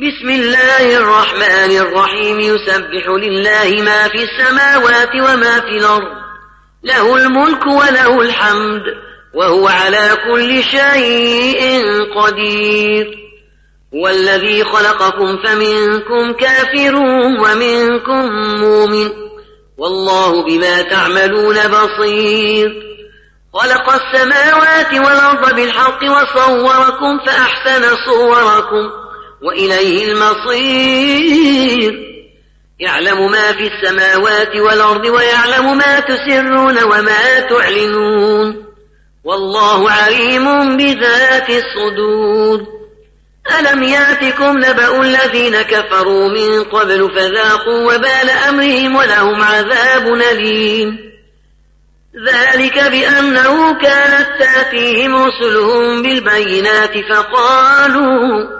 بسم الله الرحمن الرحيم. يسبح لله ما في السماوات وما في الأرض. له الملك وله الحمد. وهو على كل شيء قدير. والذي خلقكم فمنكم كافر ومنكم مؤمن. والله بما تعملون بصير. خلق السماوات والأرض بالحق وصوركم فأحسن صوركم. وإليه المصير. يعلم ما في السماوات والأرض ويعلم ما تسرون وما تعلنون. والله عليم بذات الصدور. ألم يأتكم نبأ الذين كفروا من قبل فذاقوا وبال أمرهم ولهم عذاب أليم. ذلك بأنه كانت تأتيهم رسلهم بالبينات فقالوا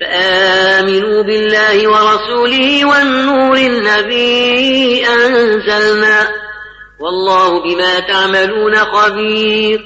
فآمنوا بالله ورسوله والنور الذي أنزلنا. والله بما تعملون خبير.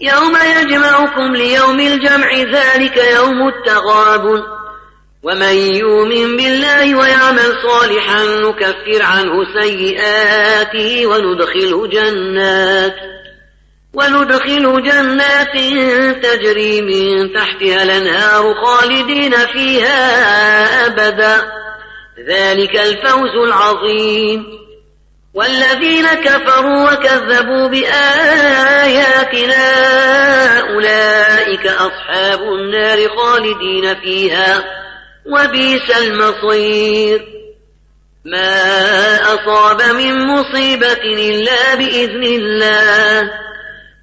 يوم يجمعكم ليوم الجمع ذلك يوم التغاب ومن يؤمن بالله ويعمل صالحا نكفر عنه سيئاته وندخله جنات. وندخل جنات تجري من تحتها الأنهار خالدين فيها أبدا. ذلك الفوز العظيم. والذين كفروا وكذبوا بآياتنا أولئك أصحاب النار خالدين فيها. وبئس المصير. ما أصاب من مصيبة إلا بإذن الله.